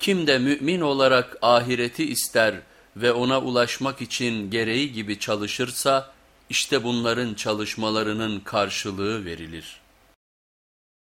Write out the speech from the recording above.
Kim de mümin olarak ahireti ister ve ona ulaşmak için gereği gibi çalışırsa, işte bunların çalışmalarının karşılığı verilir.''